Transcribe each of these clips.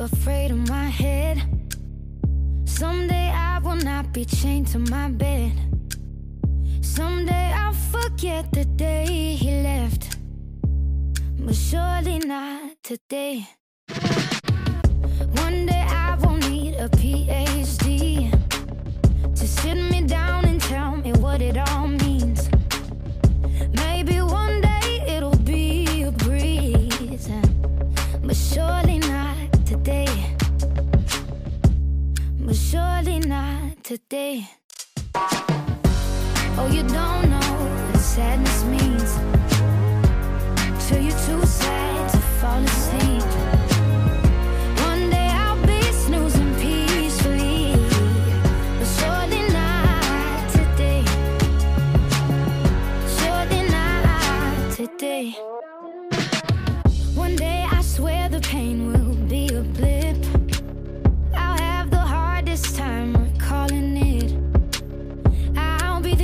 afraid of my head. Someday I will not be chained to my bed. Someday I'll forget the day he left. But surely not today. But surely not today. Oh, you don't know what sadness means till you're too sad to fall asleep. One day I'll be snoozing peacefully, but surely not today. Surely not today.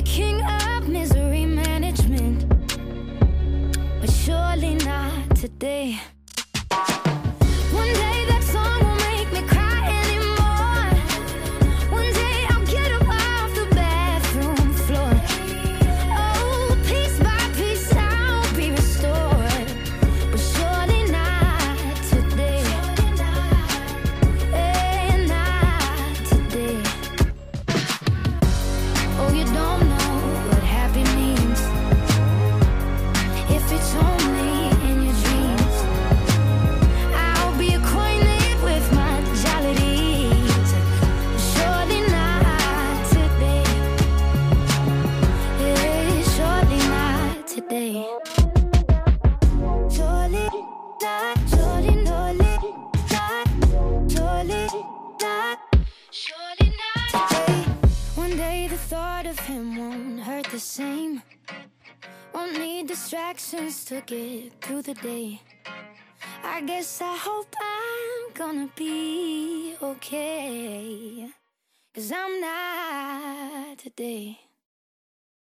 King of misery management, but surely not today. Today. One day the thought of him won't hurt the same. Won't need distractions to get through the day. I guess I hope I'm gonna be okay. Cause I'm not today.